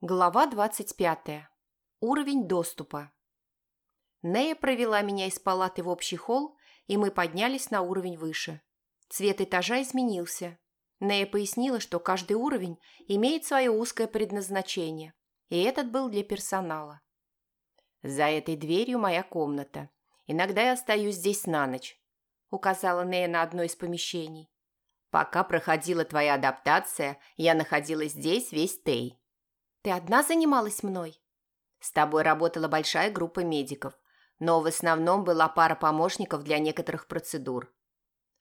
Глава 25. Уровень доступа. Нея провела меня из палаты в общий холл, и мы поднялись на уровень выше. Цвет этажа изменился. Нея пояснила, что каждый уровень имеет свое узкое предназначение, и этот был для персонала. «За этой дверью моя комната. Иногда я остаюсь здесь на ночь», – указала Нея на одно из помещений. «Пока проходила твоя адаптация, я находилась здесь весь Тей». Ты одна занималась мной? С тобой работала большая группа медиков, но в основном была пара помощников для некоторых процедур.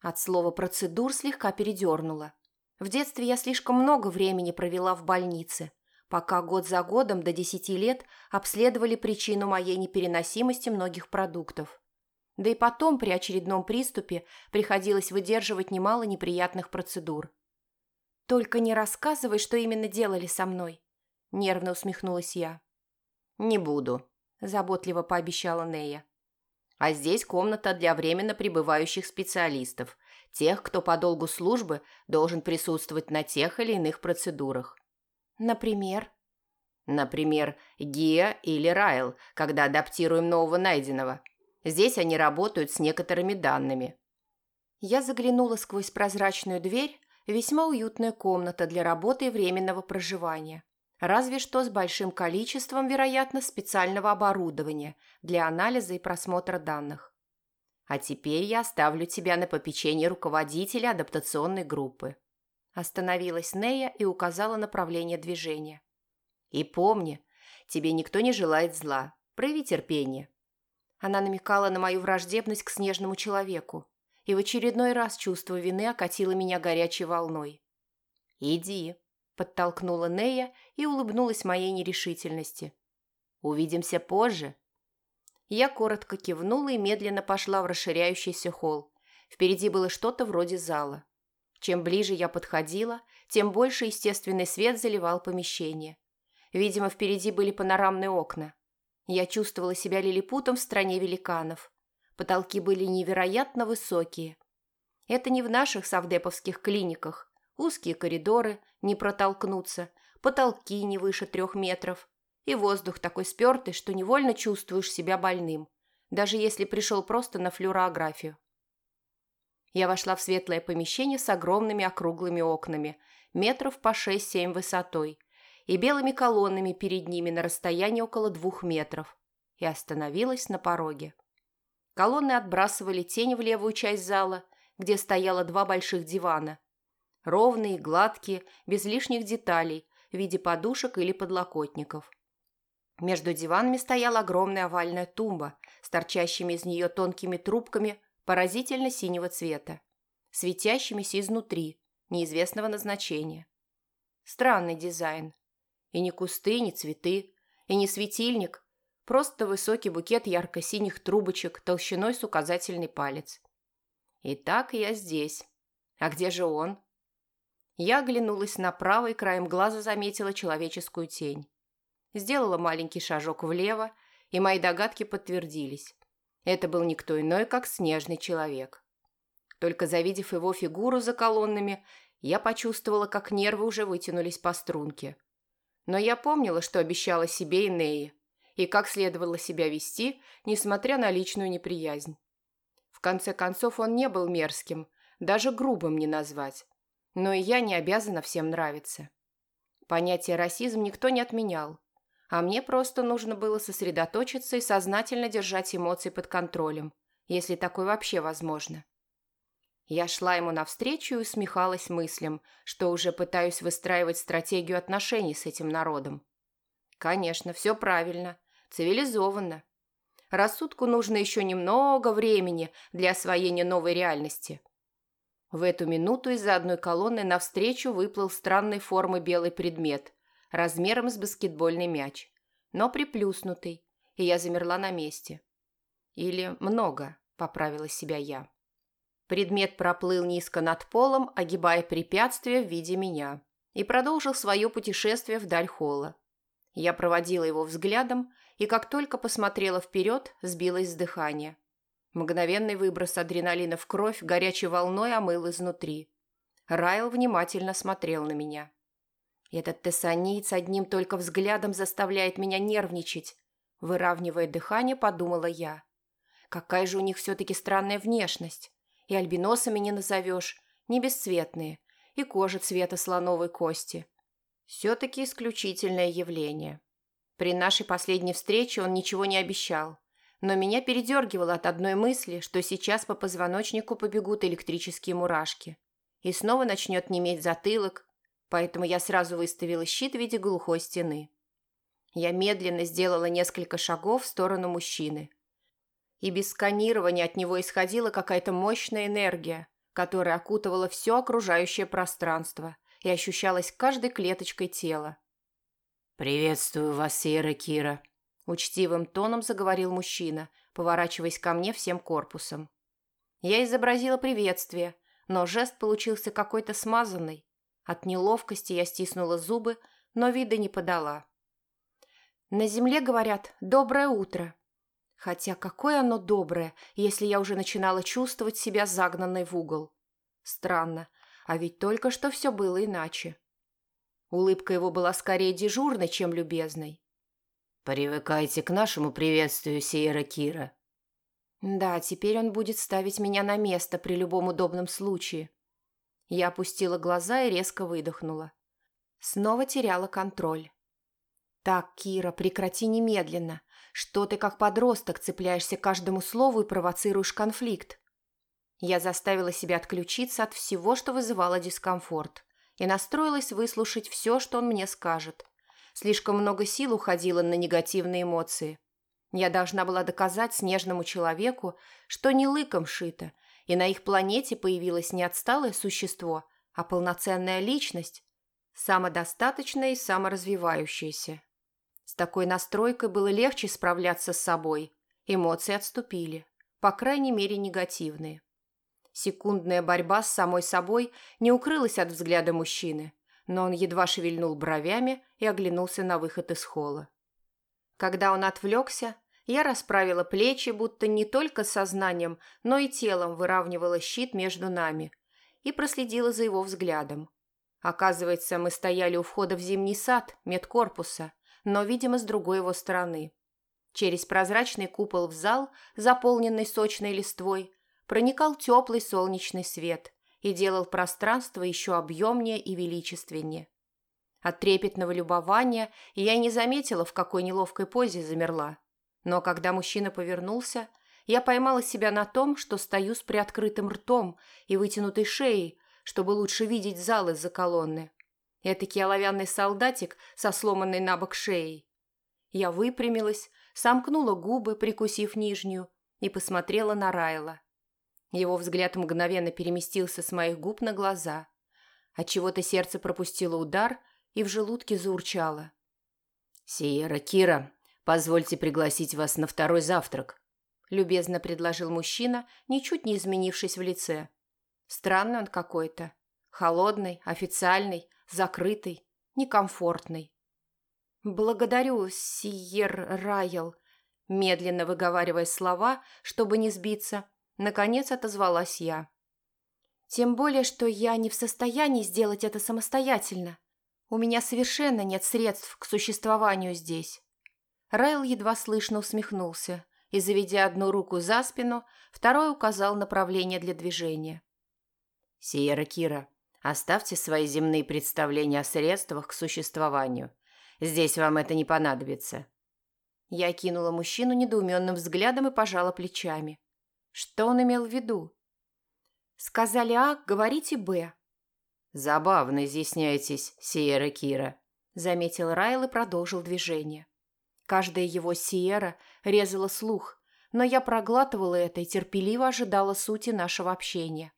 От слова «процедур» слегка передернула. В детстве я слишком много времени провела в больнице, пока год за годом до 10 лет обследовали причину моей непереносимости многих продуктов. Да и потом при очередном приступе приходилось выдерживать немало неприятных процедур. «Только не рассказывай, что именно делали со мной», – нервно усмехнулась я. «Не буду», – заботливо пообещала Нея. «А здесь комната для временно пребывающих специалистов, тех, кто по долгу службы должен присутствовать на тех или иных процедурах». «Например?» «Например, Гия или Райл, когда адаптируем нового найденного. Здесь они работают с некоторыми данными». Я заглянула сквозь прозрачную дверь, весьма уютная комната для работы и временного проживания разве что с большим количеством, вероятно, специального оборудования для анализа и просмотра данных. А теперь я оставлю тебя на попечение руководителя адаптационной группы. Остановилась Нея и указала направление движения. И помни, тебе никто не желает зла. Прояви терпение. Она намекала на мою враждебность к снежному человеку, и в очередной раз чувство вины окатило меня горячей волной. «Иди», подтолкнула Нея и улыбнулась моей нерешительности. «Увидимся позже». Я коротко кивнула и медленно пошла в расширяющийся холл. Впереди было что-то вроде зала. Чем ближе я подходила, тем больше естественный свет заливал помещение. Видимо, впереди были панорамные окна. Я чувствовала себя лилипутом в стране великанов. Потолки были невероятно высокие. Это не в наших савдеповских клиниках, Узкие коридоры, не протолкнуться, потолки не выше трех метров. И воздух такой спертый, что невольно чувствуешь себя больным, даже если пришел просто на флюорографию. Я вошла в светлое помещение с огромными округлыми окнами, метров по 6-7 высотой, и белыми колоннами перед ними на расстоянии около двух метров, и остановилась на пороге. Колонны отбрасывали тень в левую часть зала, где стояло два больших дивана – Ровные, гладкие, без лишних деталей, в виде подушек или подлокотников. Между диванами стояла огромная овальная тумба с торчащими из нее тонкими трубками поразительно синего цвета, светящимися изнутри, неизвестного назначения. Странный дизайн. И не кусты, не цветы, и не светильник, просто высокий букет ярко-синих трубочек толщиной с указательный палец. Итак, я здесь. А где же он? Я оглянулась направо и краем глаза заметила человеческую тень. Сделала маленький шажок влево, и мои догадки подтвердились. Это был никто иной, как снежный человек. Только завидев его фигуру за колоннами, я почувствовала, как нервы уже вытянулись по струнке. Но я помнила, что обещала себе и Нее, и как следовало себя вести, несмотря на личную неприязнь. В конце концов, он не был мерзким, даже грубым не назвать но и я не обязана всем нравиться. Понятие расизм никто не отменял, а мне просто нужно было сосредоточиться и сознательно держать эмоции под контролем, если такое вообще возможно. Я шла ему навстречу и усмехалась мыслям, что уже пытаюсь выстраивать стратегию отношений с этим народом. Конечно, все правильно, цивилизованно. Рассудку нужно еще немного времени для освоения новой реальности – в эту минуту из-за одной колонны навстречу выплыл странной формы белый предмет, размером с баскетбольный мяч, но приплюснутый, и я замерла на месте. Или много, поправила себя я. Предмет проплыл низко над полом, огибая препятствие в виде меня, и продолжил свое путешествие вдаль холла. Я проводила его взглядом, и как только посмотрела вперед, сбилась с дыхания. Мгновенный выброс адреналина в кровь горячей волной омыл изнутри. Райл внимательно смотрел на меня. Этот тессаниец одним только взглядом заставляет меня нервничать. Выравнивая дыхание, подумала я. Какая же у них все-таки странная внешность. И альбиносами не назовешь, не бесцветные, и кожа цвета слоновой кости. Все-таки исключительное явление. При нашей последней встрече он ничего не обещал, но меня передергивало от одной мысли, что сейчас по позвоночнику побегут электрические мурашки. И снова начнет неметь затылок, поэтому я сразу выставила щит в виде глухой стены. Я медленно сделала несколько шагов в сторону мужчины. И без сканирования от него исходила какая-то мощная энергия, которая окутывала все окружающее пространство и ощущалась каждой клеточкой тела. «Приветствую вас, Сера Кира», – учтивым тоном заговорил мужчина, поворачиваясь ко мне всем корпусом. Я изобразила приветствие, но жест получился какой-то смазанный. От неловкости я стиснула зубы, но вида не подала. На земле говорят «доброе утро». Хотя какое оно доброе, если я уже начинала чувствовать себя загнанной в угол. Странно, а ведь только что все было иначе. Улыбка его была скорее дежурной, чем любезной. «Привыкайте к нашему приветствию, Сиера Кира». «Да, теперь он будет ставить меня на место при любом удобном случае». Я опустила глаза и резко выдохнула. Снова теряла контроль. «Так, Кира, прекрати немедленно. Что ты как подросток цепляешься к каждому слову и провоцируешь конфликт?» Я заставила себя отключиться от всего, что вызывало дискомфорт и настроилась выслушать все, что он мне скажет. Слишком много сил уходило на негативные эмоции. Я должна была доказать снежному человеку, что не лыком шито, и на их планете появилось не отсталое существо, а полноценная личность, самодостаточная и саморазвивающаяся. С такой настройкой было легче справляться с собой. Эмоции отступили, по крайней мере негативные. Секундная борьба с самой собой не укрылась от взгляда мужчины, но он едва шевельнул бровями и оглянулся на выход из холла. Когда он отвлекся, я расправила плечи, будто не только сознанием, но и телом выравнивала щит между нами и проследила за его взглядом. Оказывается, мы стояли у входа в зимний сад медкорпуса, но, видимо, с другой его стороны. Через прозрачный купол в зал, заполненный сочной листвой, проникал теплый солнечный свет и делал пространство еще объемнее и величественнее. От трепетного любования я не заметила, в какой неловкой позе замерла. Но когда мужчина повернулся, я поймала себя на том, что стою с приоткрытым ртом и вытянутой шеей, чтобы лучше видеть зал из-за колонны. Этакий оловянный солдатик со сломанной на бок шеей. Я выпрямилась, сомкнула губы, прикусив нижнюю, и посмотрела на Райла. Его взгляд мгновенно переместился с моих губ на глаза. Отчего-то сердце пропустило удар и в желудке заурчало. «Сиера, Кира, позвольте пригласить вас на второй завтрак», – любезно предложил мужчина, ничуть не изменившись в лице. Странный он какой-то. Холодный, официальный, закрытый, некомфортный. «Благодарю, Сиер Райл», медленно выговаривая слова, чтобы не сбиться, Наконец отозвалась я. Тем более, что я не в состоянии сделать это самостоятельно. У меня совершенно нет средств к существованию здесь. Райл едва слышно усмехнулся и, заведя одну руку за спину, второй указал направление для движения. «Сиера Кира, оставьте свои земные представления о средствах к существованию. Здесь вам это не понадобится». Я кинула мужчину недоуменным взглядом и пожала плечами. Что он имел в виду? Сказали А, говорите Б. Забавно изъясняетесь, Сиера Кира, заметил Райл и продолжил движение. Каждая его Сиера резала слух, но я проглатывала это и терпеливо ожидала сути нашего общения.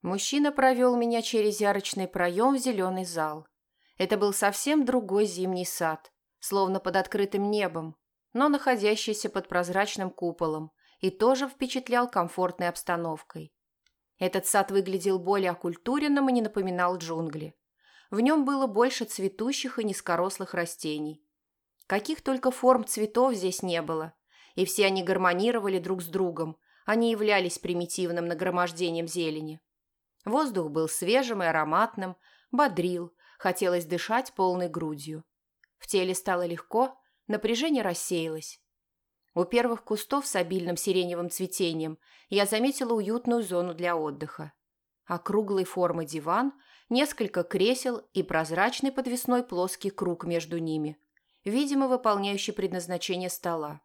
Мужчина провел меня через ярочный проем в зеленый зал. Это был совсем другой зимний сад, словно под открытым небом, но находящийся под прозрачным куполом, и тоже впечатлял комфортной обстановкой. Этот сад выглядел более окультуренным и не напоминал джунгли. В нем было больше цветущих и низкорослых растений. Каких только форм цветов здесь не было, и все они гармонировали друг с другом, они являлись примитивным нагромождением зелени. Воздух был свежим и ароматным, бодрил, Хотелось дышать полной грудью. В теле стало легко, напряжение рассеялось. У первых кустов с обильным сиреневым цветением я заметила уютную зону для отдыха. Округлой формы диван, несколько кресел и прозрачный подвесной плоский круг между ними, видимо, выполняющий предназначение стола.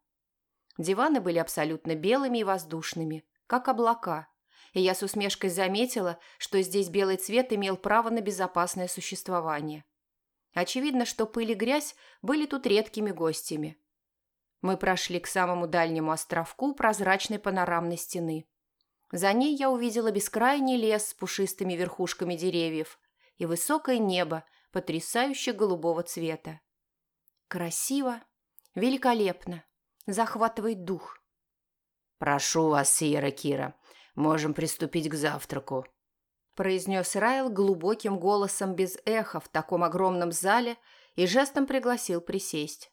Диваны были абсолютно белыми и воздушными, как облака, и я с усмешкой заметила, что здесь белый цвет имел право на безопасное существование. Очевидно, что пыль и грязь были тут редкими гостями. Мы прошли к самому дальнему островку прозрачной панорамной стены. За ней я увидела бескрайний лес с пушистыми верхушками деревьев и высокое небо, потрясающе голубого цвета. Красиво, великолепно, захватывает дух. «Прошу вас, Сиера Кира, можем приступить к завтраку», произнес Райл глубоким голосом без эха в таком огромном зале и жестом пригласил присесть.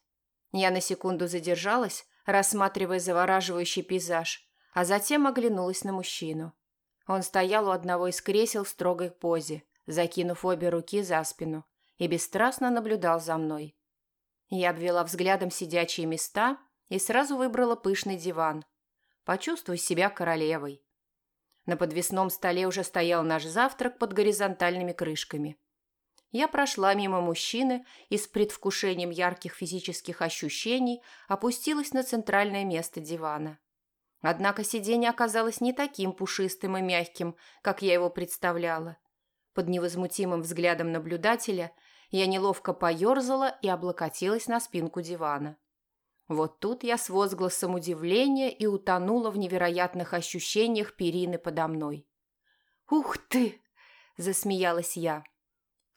Я на секунду задержалась, рассматривая завораживающий пейзаж, а затем оглянулась на мужчину. Он стоял у одного из кресел в строгой позе, закинув обе руки за спину, и бесстрастно наблюдал за мной. Я обвела взглядом сидячие места и сразу выбрала пышный диван. Почувствуй себя королевой. На подвесном столе уже стоял наш завтрак под горизонтальными крышками. Я прошла мимо мужчины и с предвкушением ярких физических ощущений опустилась на центральное место дивана. Однако сиденье оказалось не таким пушистым и мягким, как я его представляла. Под невозмутимым взглядом наблюдателя я неловко поерзала и облокотилась на спинку дивана. Вот тут я с возгласом удивления и утонула в невероятных ощущениях перины подо мной. «Ух ты!» – засмеялась я.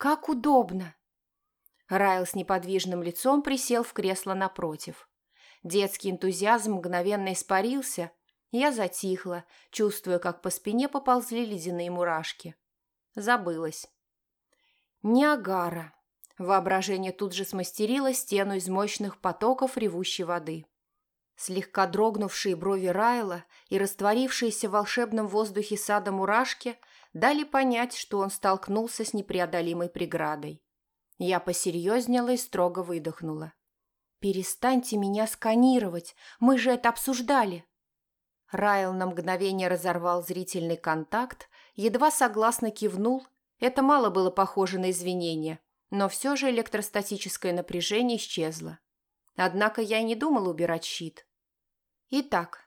«Как удобно!» Райл с неподвижным лицом присел в кресло напротив. Детский энтузиазм мгновенно испарился, я затихла, чувствуя, как по спине поползли ледяные мурашки. Забылась. Ниагара. Воображение тут же смастерило стену из мощных потоков ревущей воды. Слегка дрогнувшие брови Райла и растворившиеся в волшебном воздухе сада мурашки дали понять, что он столкнулся с непреодолимой преградой. Я посерьезнела и строго выдохнула. «Перестаньте меня сканировать, мы же это обсуждали!» Райл на мгновение разорвал зрительный контакт, едва согласно кивнул. Это мало было похоже на извинения – но все же электростатическое напряжение исчезло. Однако я и не думала убирать щит. Итак,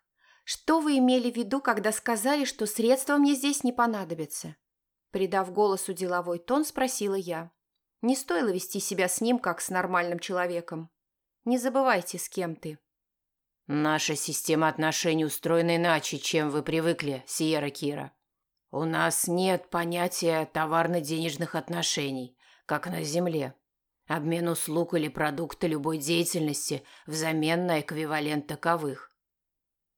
что вы имели в виду, когда сказали, что средства мне здесь не понадобятся? Придав голосу деловой тон, спросила я. Не стоило вести себя с ним, как с нормальным человеком. Не забывайте, с кем ты. Наша система отношений устроена иначе, чем вы привыкли, Сиера Кира. У нас нет понятия товарно-денежных отношений как на Земле. Обмен услуг или продукта любой деятельности взамен на эквивалент таковых.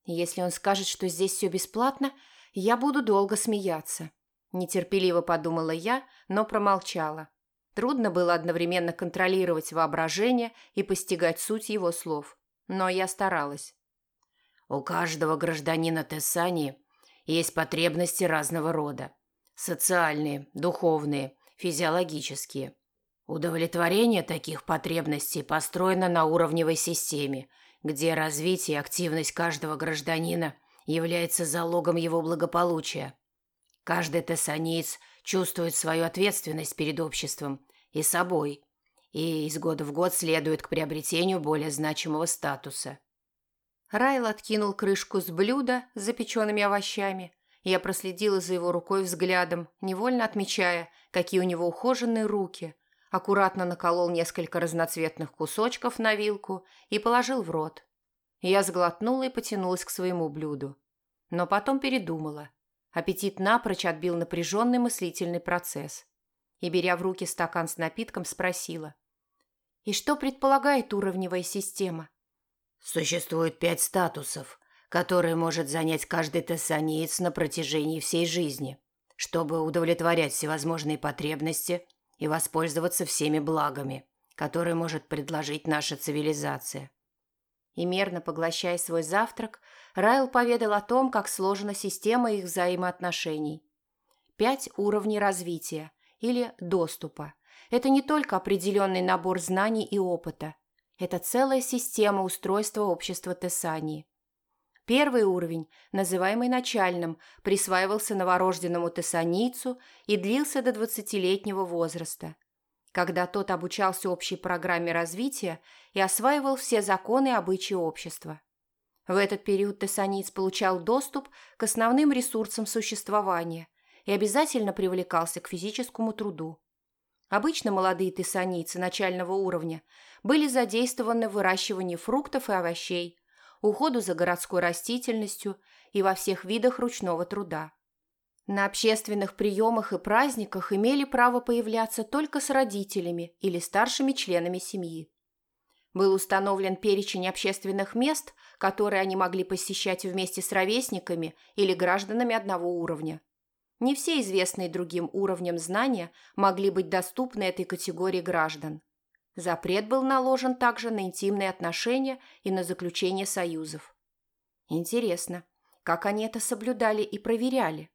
Если он скажет, что здесь все бесплатно, я буду долго смеяться. Нетерпеливо подумала я, но промолчала. Трудно было одновременно контролировать воображение и постигать суть его слов. Но я старалась. У каждого гражданина Тессании есть потребности разного рода. Социальные, духовные, физиологические. Удовлетворение таких потребностей построено на уровневой системе, где развитие и активность каждого гражданина является залогом его благополучия. Каждый тессанеец чувствует свою ответственность перед обществом и собой, и из года в год следует к приобретению более значимого статуса. Райл откинул крышку с блюда с запеченными овощами я проследила за его рукой взглядом, невольно отмечая, какие у него ухоженные руки. Аккуратно наколол несколько разноцветных кусочков на вилку и положил в рот. Я сглотнула и потянулась к своему блюду. Но потом передумала. Аппетит напрочь отбил напряженный мыслительный процесс. И, беря в руки стакан с напитком, спросила. «И что предполагает уровневая система?» «Существует пять статусов – которые может занять каждый тессанеец на протяжении всей жизни, чтобы удовлетворять всевозможные потребности и воспользоваться всеми благами, которые может предложить наша цивилизация. И мерно поглощая свой завтрак, Райл поведал о том, как сложена система их взаимоотношений. Пять уровней развития или доступа. – это не только определенный набор знаний и опыта. Это целая система устройства общества Тессании. Первый уровень, называемый начальным, присваивался новорожденному тессанийцу и длился до 20-летнего возраста, когда тот обучался общей программе развития и осваивал все законы и обычаи общества. В этот период тессаниец получал доступ к основным ресурсам существования и обязательно привлекался к физическому труду. Обычно молодые тессанийцы начального уровня были задействованы в выращивании фруктов и овощей, уходу за городской растительностью и во всех видах ручного труда. На общественных приемах и праздниках имели право появляться только с родителями или старшими членами семьи. Был установлен перечень общественных мест, которые они могли посещать вместе с ровесниками или гражданами одного уровня. Не все известные другим уровням знания могли быть доступны этой категории граждан. Запрет был наложен также на интимные отношения и на заключение союзов. Интересно, как они это соблюдали и проверяли?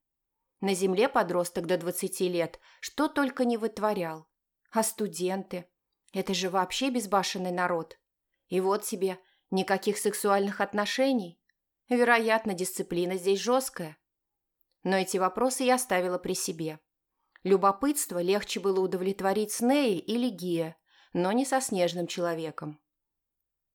На земле подросток до 20 лет что только не вытворял. А студенты? Это же вообще безбашенный народ. И вот себе, никаких сексуальных отношений. Вероятно, дисциплина здесь жесткая. Но эти вопросы я оставила при себе. Любопытство легче было удовлетворить с Неей или Гия, но не со снежным человеком.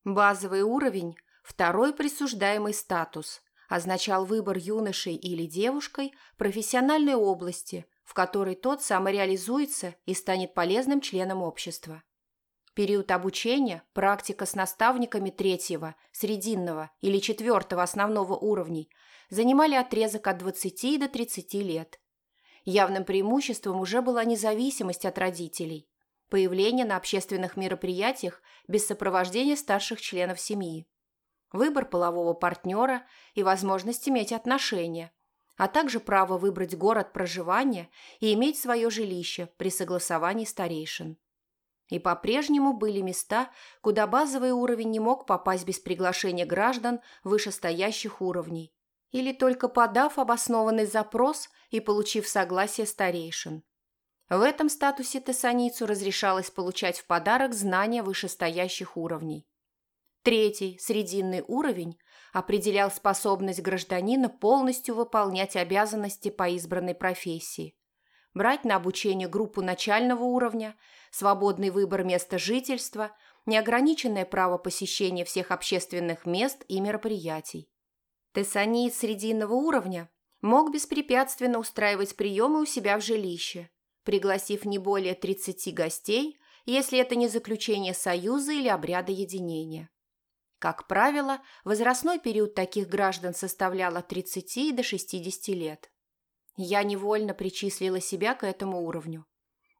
Базовый уровень – второй присуждаемый статус, означал выбор юношей или девушкой профессиональной области, в которой тот самореализуется и станет полезным членом общества. Период обучения, практика с наставниками третьего, срединного или четвертого основного уровней занимали отрезок от 20 до 30 лет. Явным преимуществом уже была независимость от родителей появление на общественных мероприятиях без сопровождения старших членов семьи, выбор полового партнера и возможность иметь отношения, а также право выбрать город проживания и иметь свое жилище при согласовании старейшин. И по-прежнему были места, куда базовый уровень не мог попасть без приглашения граждан вышестоящих уровней, или только подав обоснованный запрос и получив согласие старейшин. В этом статусе тессаницу разрешалось получать в подарок знания вышестоящих уровней. Третий, срединный уровень, определял способность гражданина полностью выполнять обязанности по избранной профессии. Брать на обучение группу начального уровня, свободный выбор места жительства, неограниченное право посещения всех общественных мест и мероприятий. Тессаниец срединного уровня мог беспрепятственно устраивать приемы у себя в жилище – пригласив не более 30 гостей, если это не заключение союза или обряда единения. Как правило, возрастной период таких граждан составлял от 30 до 60 лет. Я невольно причислила себя к этому уровню.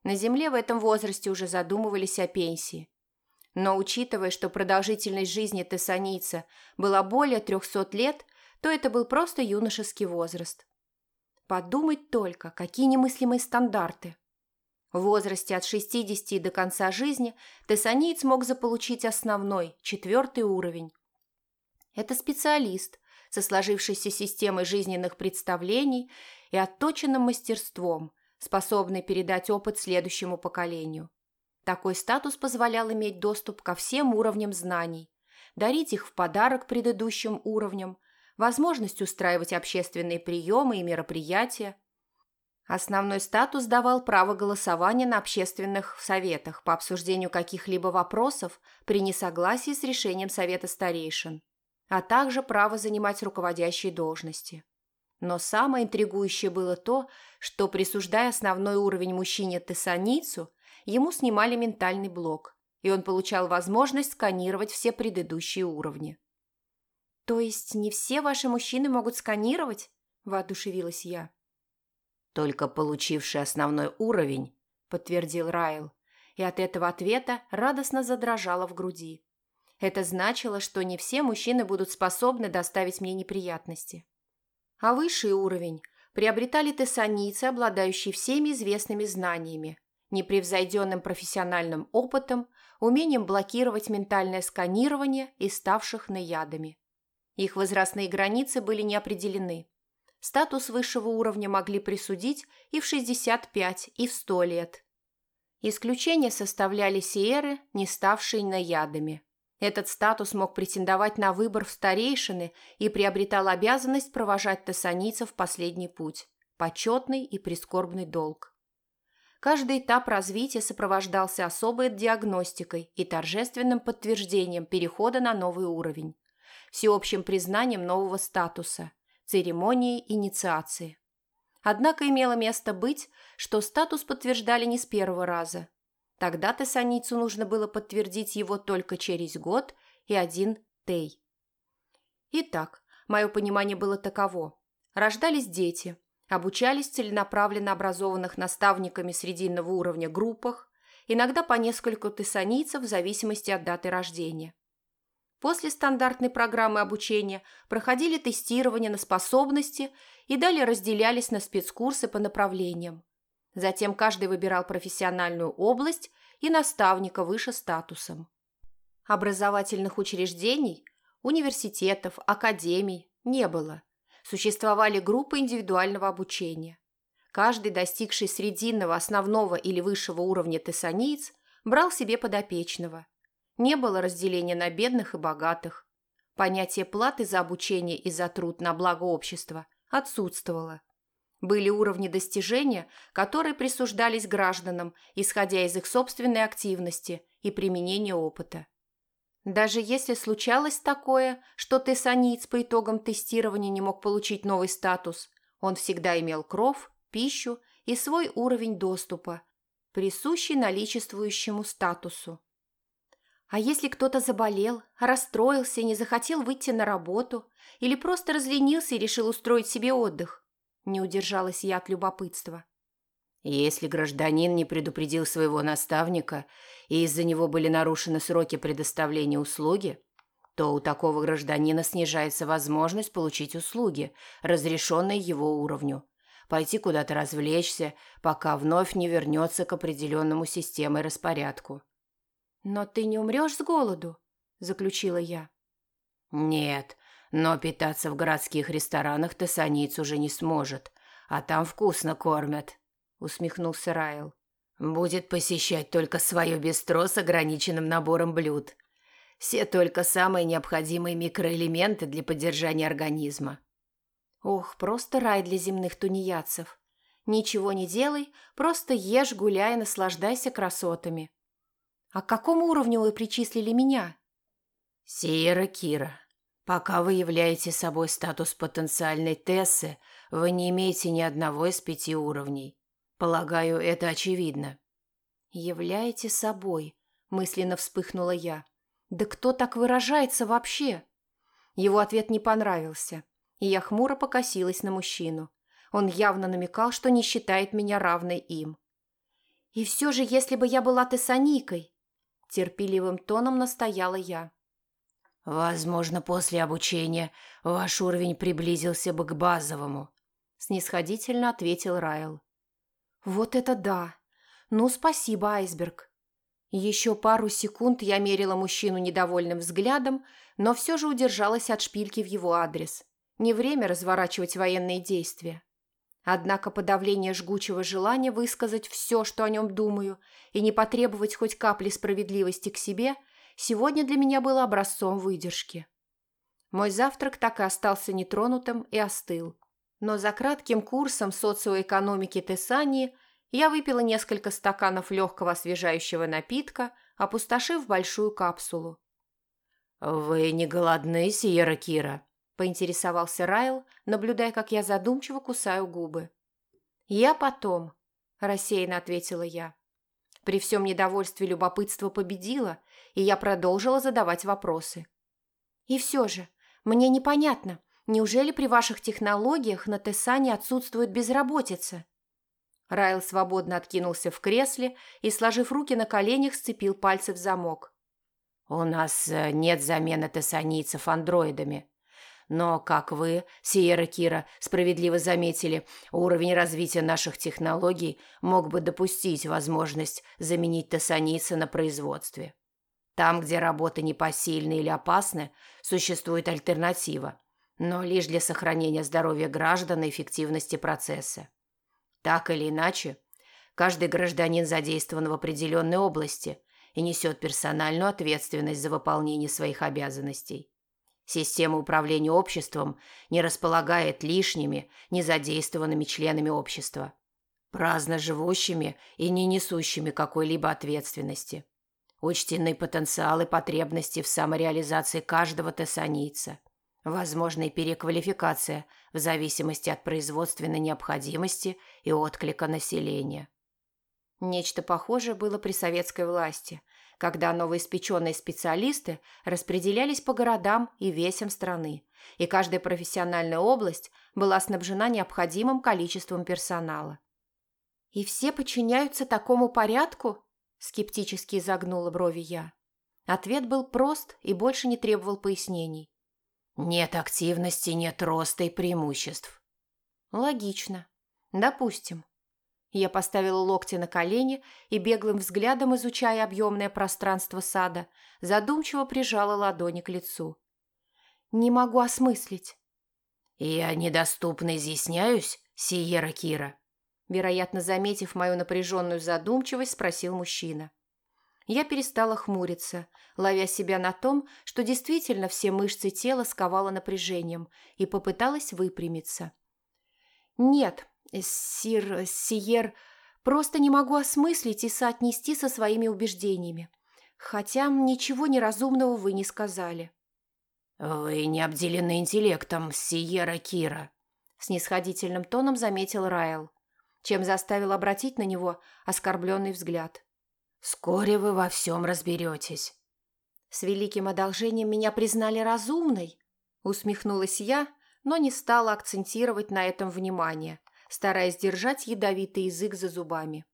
На Земле в этом возрасте уже задумывались о пенсии. Но учитывая, что продолжительность жизни тессанийца была более 300 лет, то это был просто юношеский возраст. Подумать только, какие немыслимые стандарты. В возрасте от 60 до конца жизни тессаниец мог заполучить основной, четвертый уровень. Это специалист со сложившейся системой жизненных представлений и отточенным мастерством, способный передать опыт следующему поколению. Такой статус позволял иметь доступ ко всем уровням знаний, дарить их в подарок предыдущим уровням, возможность устраивать общественные приемы и мероприятия. Основной статус давал право голосования на общественных советах по обсуждению каких-либо вопросов при несогласии с решением Совета старейшин, а также право занимать руководящие должности. Но самое интригующее было то, что, присуждая основной уровень мужчине тессаницу, ему снимали ментальный блок, и он получал возможность сканировать все предыдущие уровни. «То есть не все ваши мужчины могут сканировать?» – воодушевилась я. «Только получивший основной уровень», – подтвердил Райл, и от этого ответа радостно задрожало в груди. Это значило, что не все мужчины будут способны доставить мне неприятности. А высший уровень приобретали тессанийцы, обладающие всеми известными знаниями, непревзойденным профессиональным опытом, умением блокировать ментальное сканирование и ставших наядами. Их возрастные границы были не определены. Статус высшего уровня могли присудить и в 65, и в 100 лет. Исключение составляли сиеры, не ставшие наядами. Этот статус мог претендовать на выбор в старейшины и приобретал обязанность провожать тессанийцев в последний путь – почетный и прискорбный долг. Каждый этап развития сопровождался особой диагностикой и торжественным подтверждением перехода на новый уровень, всеобщим признанием нового статуса, церемонией инициации. Однако имело место быть, что статус подтверждали не с первого раза. Тогда тессаницу нужно было подтвердить его только через год и один тей. Итак, мое понимание было таково. Рождались дети, обучались целенаправленно образованных наставниками срединного уровня группах, иногда по нескольку тессанийцев в зависимости от даты рождения. После стандартной программы обучения проходили тестирование на способности и далее разделялись на спецкурсы по направлениям. Затем каждый выбирал профессиональную область и наставника выше статусом. Образовательных учреждений, университетов, академий не было. Существовали группы индивидуального обучения. Каждый, достигший срединного, основного или высшего уровня тессаниец, брал себе подопечного – не было разделения на бедных и богатых. Понятие платы за обучение и за труд на благо общества отсутствовало. Были уровни достижения, которые присуждались гражданам, исходя из их собственной активности и применения опыта. Даже если случалось такое, что тессаниец по итогам тестирования не мог получить новый статус, он всегда имел кров, пищу и свой уровень доступа, присущий наличествующему статусу. А если кто-то заболел, расстроился и не захотел выйти на работу, или просто разленился и решил устроить себе отдых? Не удержалась я от любопытства. Если гражданин не предупредил своего наставника, и из-за него были нарушены сроки предоставления услуги, то у такого гражданина снижается возможность получить услуги, разрешенные его уровню, пойти куда-то развлечься, пока вновь не вернется к определенному системе распорядку. «Но ты не умрешь с голоду?» – заключила я. «Нет, но питаться в городских ресторанах тессаниц уже не сможет, а там вкусно кормят», – усмехнулся Райл. «Будет посещать только свое бистро с ограниченным набором блюд. Все только самые необходимые микроэлементы для поддержания организма». «Ох, просто рай для земных тунеядцев. Ничего не делай, просто ешь, гуляй, наслаждайся красотами», а к какому уровню вы причислили меня? Сиера Кира, пока вы являете собой статус потенциальной Тессы, вы не имеете ни одного из пяти уровней. Полагаю, это очевидно. Являете собой, мысленно вспыхнула я. Да кто так выражается вообще? Его ответ не понравился, и я хмуро покосилась на мужчину. Он явно намекал, что не считает меня равной им. И все же, если бы я была тессаникой, Терпеливым тоном настояла я. «Возможно, после обучения ваш уровень приблизился бы к базовому», снисходительно ответил Райл. «Вот это да! Ну, спасибо, айсберг!» Еще пару секунд я мерила мужчину недовольным взглядом, но все же удержалась от шпильки в его адрес. Не время разворачивать военные действия. Однако подавление жгучего желания высказать все, что о нем думаю, и не потребовать хоть капли справедливости к себе, сегодня для меня было образцом выдержки. Мой завтрак так и остался нетронутым и остыл. Но за кратким курсом социоэкономики Тессании я выпила несколько стаканов легкого освежающего напитка, опустошив большую капсулу. «Вы не голодны, Сиера Кира?» Поинтересовался Райл, наблюдая, как я задумчиво кусаю губы. «Я потом», – рассеянно ответила я. При всем недовольстве любопытство победило, и я продолжила задавать вопросы. «И все же, мне непонятно, неужели при ваших технологиях на Тессане отсутствует безработица?» Райл свободно откинулся в кресле и, сложив руки на коленях, сцепил пальцы в замок. «У нас э, нет замены тессанийцев андроидами», но, как вы, Сиера Кира, справедливо заметили, уровень развития наших технологий мог бы допустить возможность заменить тессаница на производстве. Там, где работы непосильны или опасны, существует альтернатива, но лишь для сохранения здоровья граждан и эффективности процесса. Так или иначе, Каждый гражданин задействован в определенной области и несет персональную ответственность за выполнение своих обязанностей. Система управления обществом не располагает лишними, незадействованными членами общества, праздно живущими и не несущими какой-либо ответственности. Учтены потенциалы потребности в самореализации каждого тессанийца. Возможна и переквалификация в зависимости от производственной необходимости и отклика населения. Нечто похожее было при советской власти, когда новоиспеченные специалисты распределялись по городам и весям страны, и каждая профессиональная область была снабжена необходимым количеством персонала. «И все подчиняются такому порядку?» – скептически изогнула брови я. Ответ был прост и больше не требовал пояснений. «Нет активности, нет роста и преимуществ». «Логично. Допустим. Я поставила локти на колени и беглым взглядом, изучая объемное пространство сада, задумчиво прижала ладони к лицу. «Не могу осмыслить». «Я недоступно изъясняюсь, Сиера Кира?» Вероятно, заметив мою напряженную задумчивость, спросил мужчина. Я перестала хмуриться, ловя себя на том, что действительно все мышцы тела сковало напряжением, и попыталась выпрямиться. «Нет, Сир, Сиер, просто не могу осмыслить и соотнести со своими убеждениями. Хотя ничего неразумного вы не сказали. «Вы не обделены интеллектом, Сиера Кира», – снисходительным тоном заметил Райл, чем заставил обратить на него оскорбленный взгляд. «Вскоре вы во всем разберетесь». «С великим одолжением меня признали разумной», – усмехнулась я, но не стала акцентировать на этом внимание, стараясь держать ядовитый язык за зубами.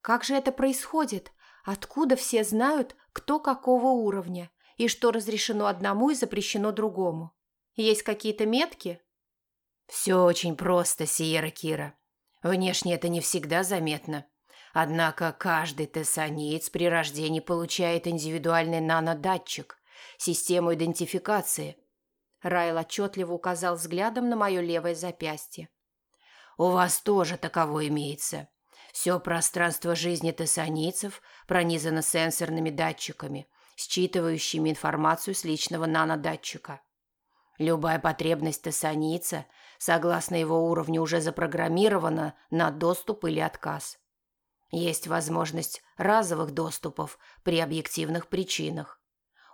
«Как же это происходит? Откуда все знают, кто какого уровня, и что разрешено одному и запрещено другому? Есть какие-то метки?» «Все очень просто, Сиера Кира. Внешне это не всегда заметно. Однако каждый тессаниец при рождении получает индивидуальный нанодатчик, систему идентификации». Райл отчетливо указал взглядом на мое левое запястье. У вас тоже таково имеется. Все пространство жизни тессанийцев пронизано сенсорными датчиками, считывающими информацию с личного нанодатчика. Любая потребность тессанийца, согласно его уровню, уже запрограммирована на доступ или отказ. Есть возможность разовых доступов при объективных причинах.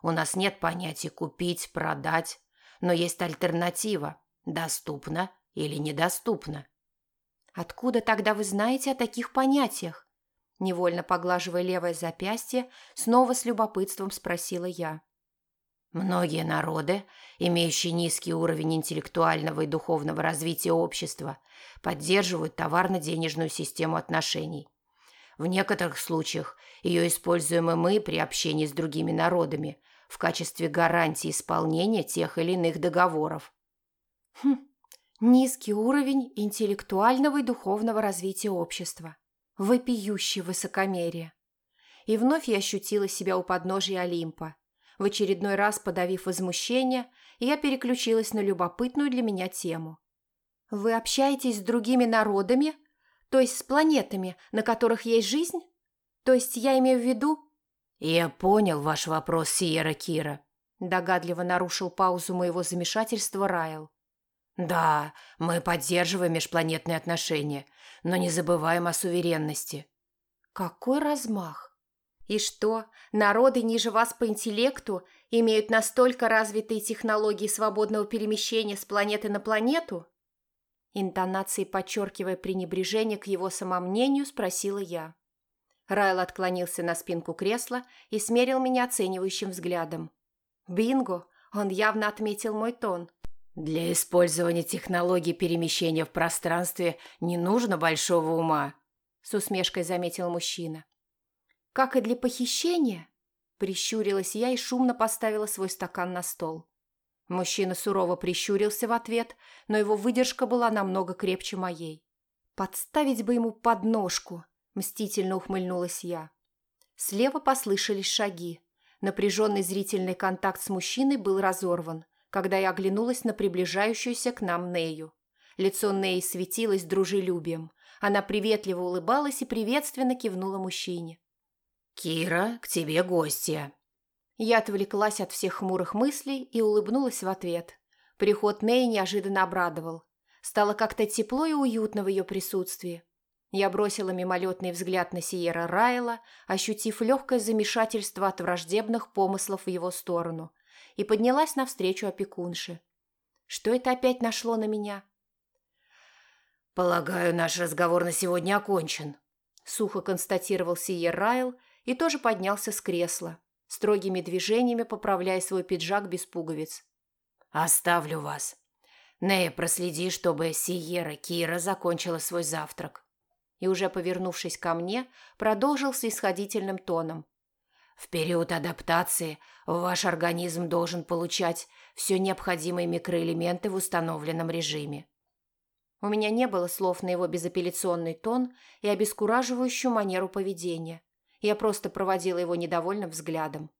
У нас нет понятия «купить», «продать», но есть альтернатива «доступно» или «недоступно». «Откуда тогда вы знаете о таких понятиях?» Невольно поглаживая левое запястье, снова с любопытством спросила я. Многие народы, имеющие низкий уровень интеллектуального и духовного развития общества, поддерживают товарно-денежную систему отношений. В некоторых случаях ее используем и мы при общении с другими народами в качестве гарантии исполнения тех или иных договоров. Хм, Низкий уровень интеллектуального и духовного развития общества. Вопиющее высокомерие. И вновь я ощутила себя у подножия Олимпа. В очередной раз подавив возмущение, я переключилась на любопытную для меня тему. «Вы общаетесь с другими народами? То есть с планетами, на которых есть жизнь? То есть я имею в виду...» «Я понял ваш вопрос, Сиера Кира», – догадливо нарушил паузу моего замешательства Райл. Да, мы поддерживаем межпланетные отношения, но не забываем о суверенности. Какой размах! И что, народы ниже вас по интеллекту имеют настолько развитые технологии свободного перемещения с планеты на планету? Интонацией подчеркивая пренебрежение к его самомнению, спросила я. Райл отклонился на спинку кресла и смерил меня оценивающим взглядом. «Бинго!» Он явно отметил мой тон – для использования технологий перемещения в пространстве не нужно большого ума, с усмешкой заметил мужчина. Как и для похищения, прищурилась я и шумно поставила свой стакан на стол. Мужчина сурово прищурился в ответ, но его выдержка была намного крепче моей. Подставить бы ему подножку, мстительно ухмыльнулась я. Слева послышались шаги. Напряженный зрительный контакт с мужчиной был разорван – когда я оглянулась на приближающуюся к нам Нею. Лицо Неи светилось дружелюбием, Она приветливо улыбалась и приветственно кивнула мужчине. «Кира, к тебе гостья». Я отвлеклась от всех хмурых мыслей и улыбнулась в ответ. Приход Ней неожиданно обрадовал. Стало как-то тепло и уютно в ее присутствии. Я бросила мимолетный взгляд на Сиера Райла, ощутив легкое замешательство от враждебных помыслов в его сторону, и поднялась навстречу опекунше. Что это опять нашло на меня? «Полагаю, наш разговор на сегодня окончен», — сухо констатировал Сиер Райл и тоже поднялся с кресла, строгими движениями поправляя свой пиджак без пуговиц. «Оставлю вас. Нея, проследи, чтобы Сиера Кира закончила свой завтрак и уже повернувшись ко мне, продолжил с исходительным тоном. В период адаптации ваш организм должен получать все необходимые микроэлементы в установленном режиме. У меня не было слов на его безапелляционный тон и обескураживающую манеру поведения. Я просто проводила его недовольным взглядом.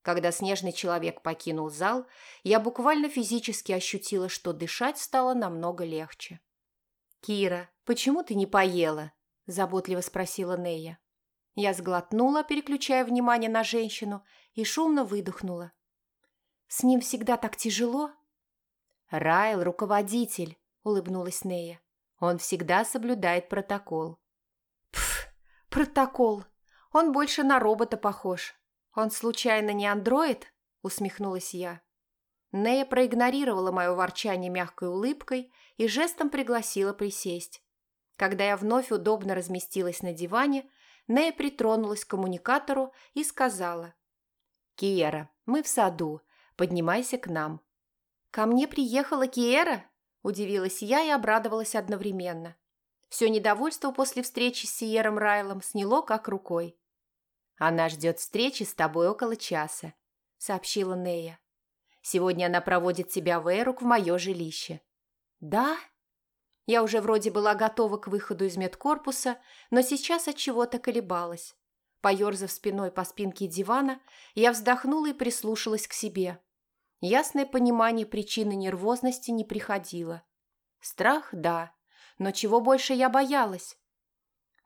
Когда снежный человек покинул зал, я буквально физически ощутила, что дышать стало намного легче. «Кира, почему ты не поела?» – заботливо спросила Нея. Я сглотнула, переключая внимание на женщину, и шумно выдохнула. «С ним всегда так тяжело?» «Райл – руководитель», – улыбнулась Нея. «Он всегда соблюдает протокол». «Пф, протокол! Он больше на робота похож. Он случайно не андроид?» – усмехнулась я. Нея проигнорировала мое ворчание мягкой улыбкой и жестом пригласила присесть. Когда я вновь удобно разместилась на диване, Нея притронулась к коммуникатору и сказала. «Киера, мы в саду. Поднимайся к нам». «Ко мне приехала Киера?» – удивилась я и обрадовалась одновременно. Все недовольство после встречи с Сиером Райлом сняло как рукой. «Она ждет встречи с тобой около часа», – сообщила Нея. Сегодня она проводит тебя в Эрук в мое жилище». «Да?» Я уже вроде была готова к выходу из медкорпуса, но сейчас от чего-то колебалась. Поерзав спиной по спинке дивана, я вздохнула и прислушалась к себе. Ясное понимание причины нервозности не приходило. Страх – да, но чего больше я боялась?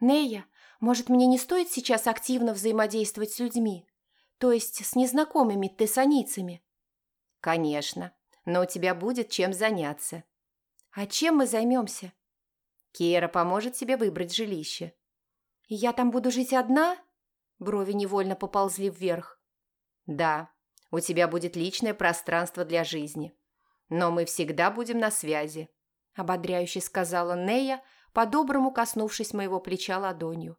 «Нея, может, мне не стоит сейчас активно взаимодействовать с людьми? То есть с незнакомыми тессаницами?» «Конечно, но у тебя будет чем заняться». «А чем мы займемся?» «Кира поможет тебе выбрать жилище». я там буду жить одна?» Брови невольно поползли вверх. «Да, у тебя будет личное пространство для жизни. Но мы всегда будем на связи», – ободряюще сказала Нея, по-доброму коснувшись моего плеча ладонью.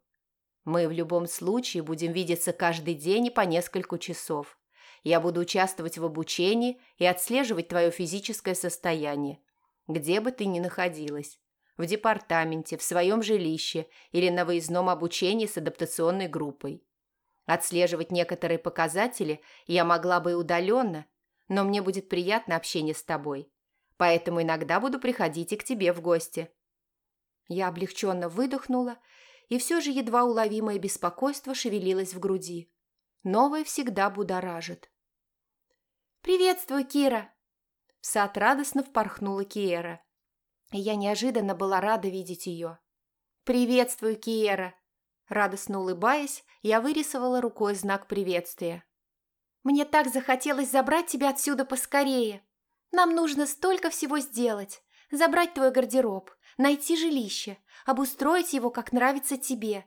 «Мы в любом случае будем видеться каждый день и по несколько часов. Я буду участвовать в обучении и отслеживать твое физическое состояние, где бы ты ни находилась. В департаменте, в своем жилище или на выездном обучении с адаптационной группой. Отслеживать некоторые показатели я могла бы и удаленно, но мне будет приятно общение с тобой. Поэтому иногда буду приходить и к тебе в гости». Я облегченно выдохнула, и все же едва уловимое беспокойство шевелилось в груди. Новое всегда будоражит. «Приветствую, Кира!» В сад радостно впорхнула Киера. Я неожиданно была рада видеть ее. «Приветствую, Киера!» Радостно улыбаясь, я вырисовала рукой знак приветствия. «Мне так захотелось забрать тебя отсюда поскорее. Нам нужно столько всего сделать. Забрать твой гардероб, найти жилище, обустроить его, как нравится тебе.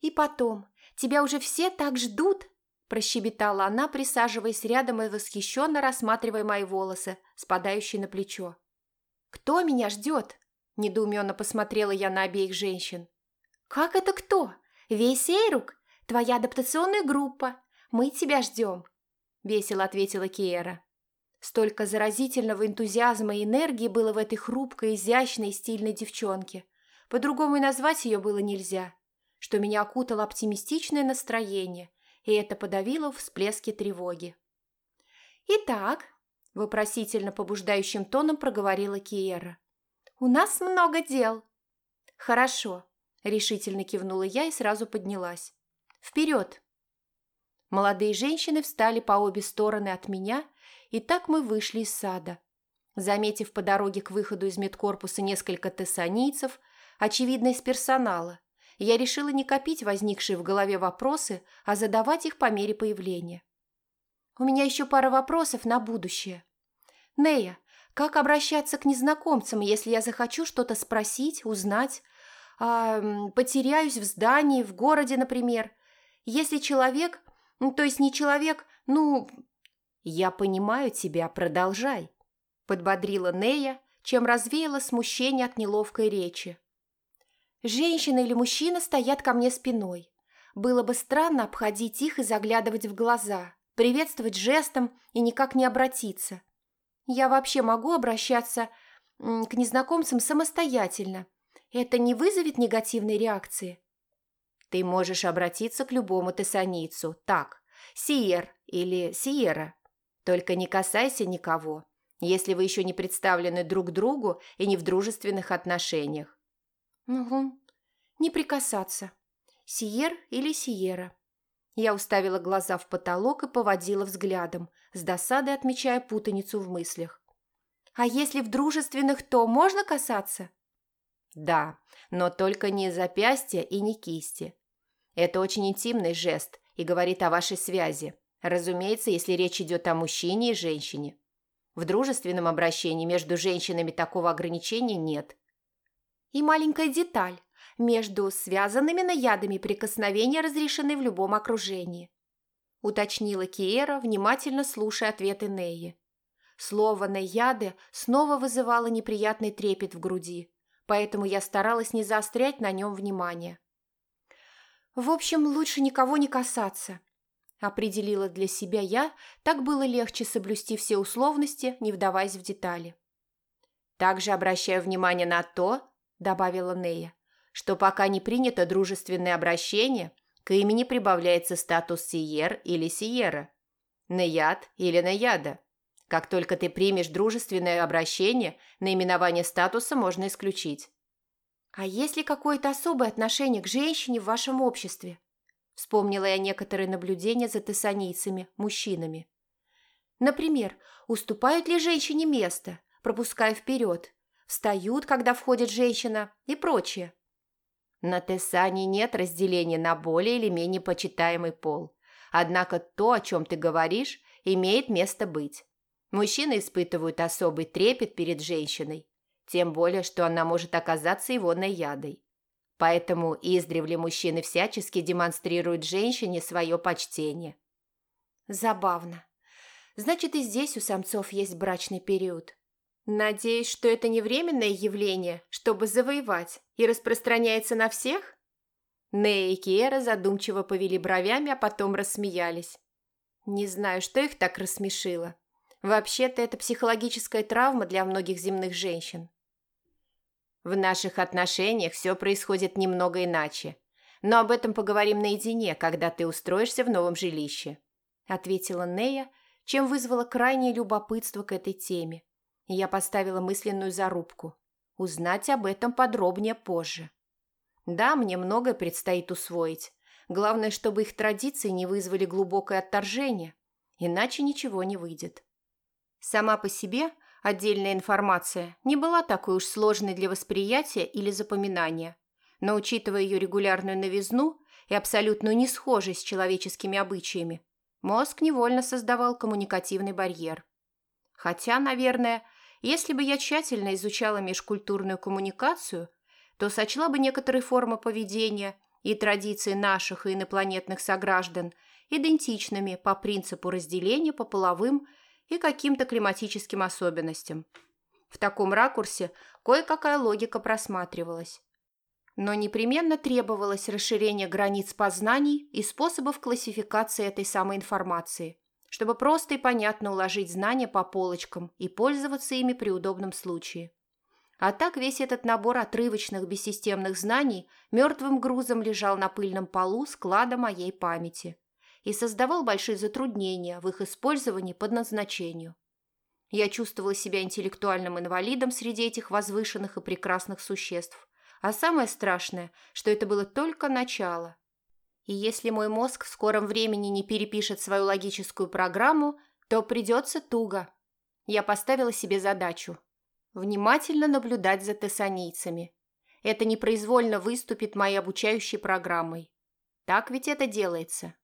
И потом, тебя уже все так ждут, прощебетала она, присаживаясь рядом и восхищенно рассматривая мои волосы, спадающие на плечо. «Кто меня ждет?» – недоуменно посмотрела я на обеих женщин. «Как это кто? Весь Эйрук? Твоя адаптационная группа. Мы тебя ждем», – весело ответила Киера. Столько заразительного энтузиазма и энергии было в этой хрупкой, изящной и стильной девчонке. По-другому и назвать ее было нельзя, что меня окутало оптимистичное настроение – и это подавило всплески тревоги. «Итак», – вопросительно побуждающим тоном проговорила Киера, – «у нас много дел». «Хорошо», – решительно кивнула я и сразу поднялась. «Вперед!» Молодые женщины встали по обе стороны от меня, и так мы вышли из сада. Заметив по дороге к выходу из медкорпуса несколько тессанийцев, очевидно, из персонала. Я решила не копить возникшие в голове вопросы, а задавать их по мере появления. У меня еще пара вопросов на будущее. Нея, как обращаться к незнакомцам, если я захочу что-то спросить, узнать? А, потеряюсь в здании, в городе, например. Если человек, то есть не человек, ну... Я понимаю тебя, продолжай. Подбодрила Нея, чем развеяла смущение от неловкой речи. Женщина или мужчина стоят ко мне спиной. Было бы странно обходить их и заглядывать в глаза, приветствовать жестом и никак не обратиться. Я вообще могу обращаться к незнакомцам самостоятельно. Это не вызовет негативной реакции? Ты можешь обратиться к любому тессаницу, так, Сиер или Сиера. Только не касайся никого, если вы еще не представлены друг другу и не в дружественных отношениях. Угу. Не прикасаться. Сиер или Сиера. Я уставила глаза в потолок и поводила взглядом, с досадой отмечая путаницу в мыслях. А если в дружественных, то можно касаться? Да, но только не запястья и не кисти. Это очень интимный жест и говорит о вашей связи. Разумеется, если речь идет о мужчине и женщине. В дружественном обращении между женщинами такого ограничения нет. И маленькая деталь. Между связанными наядами прикосновения разрешены в любом окружении. Уточнила Киера, внимательно слушая ответы Неи. Слово «наяды» снова вызывало неприятный трепет в груди, поэтому я старалась не заострять на нем внимание. «В общем, лучше никого не касаться», – определила для себя я, так было легче соблюсти все условности, не вдаваясь в детали. «Также обращаю внимание на то», – добавила Нея, что пока не принято дружественное обращение, к имени прибавляется статус Сиер или Сиера, Наяд или Наяда. Как только ты примешь дружественное обращение, наименование статуса можно исключить. «А есть ли какое-то особое отношение к женщине в вашем обществе?» Вспомнила я некоторые наблюдения за тессанийцами, мужчинами. Например, уступают ли женщине место, пропуская вперед, встают, когда входит женщина и прочее. На Тессане нет разделения на более или менее почитаемый пол. Однако то, о чем ты говоришь, имеет место быть. Мужчины испытывают особый трепет перед женщиной, тем более, что она может оказаться его наядой. Поэтому издревле мужчины всячески демонстрируют женщине свое почтение. Забавно. Значит, и здесь у самцов есть брачный период. Надеюсь, что это не временное явление, чтобы завоевать, и распространяется на всех? Нея и Киера задумчиво повели бровями, а потом рассмеялись. Не знаю, что их так рассмешило. Вообще-то это психологическая травма для многих земных женщин. В наших отношениях все происходит немного иначе. Но об этом поговорим наедине, когда ты устроишься в новом жилище», – ответила Нея, чем вызвала крайнее любопытство к этой теме. Я поставила мысленную зарубку. Узнать об этом подробнее позже. Да, мне многое предстоит усвоить. Главное, чтобы их традиции не вызвали глубокое отторжение, иначе ничего не выйдет. Сама по себе Отдельная информация не была такой уж сложной для восприятия или запоминания, но учитывая ее регулярную новизну и абсолютную несхожесть с человеческими обычаями, мозг невольно создавал коммуникативный барьер. Хотя, наверное, если бы я тщательно изучала межкультурную коммуникацию, то сочла бы некоторые формы поведения и традиции наших и инопланетных сограждан идентичными по принципу разделения по половым и каким-то климатическим особенностям. В таком ракурсе кое-какая логика просматривалась. Но непременно требовалось расширение границ познаний и способов классификации этой самой информации, чтобы просто и понятно уложить знания по полочкам и пользоваться ими при удобном случае. А так весь этот набор отрывочных бессистемных знаний мертвым грузом лежал на пыльном полу склада моей памяти и создавал большие затруднения в их использовании под назначению. Я чувствовала себя интеллектуальным инвалидом среди этих возвышенных и прекрасных существ. А самое страшное, что это было только начало. И если мой мозг в скором времени не перепишет свою логическую программу, то придется туго. Я поставила себе задачу – внимательно наблюдать за тессанийцами. это непроизвольно выступит моей обучающей программой. Так ведь это делается.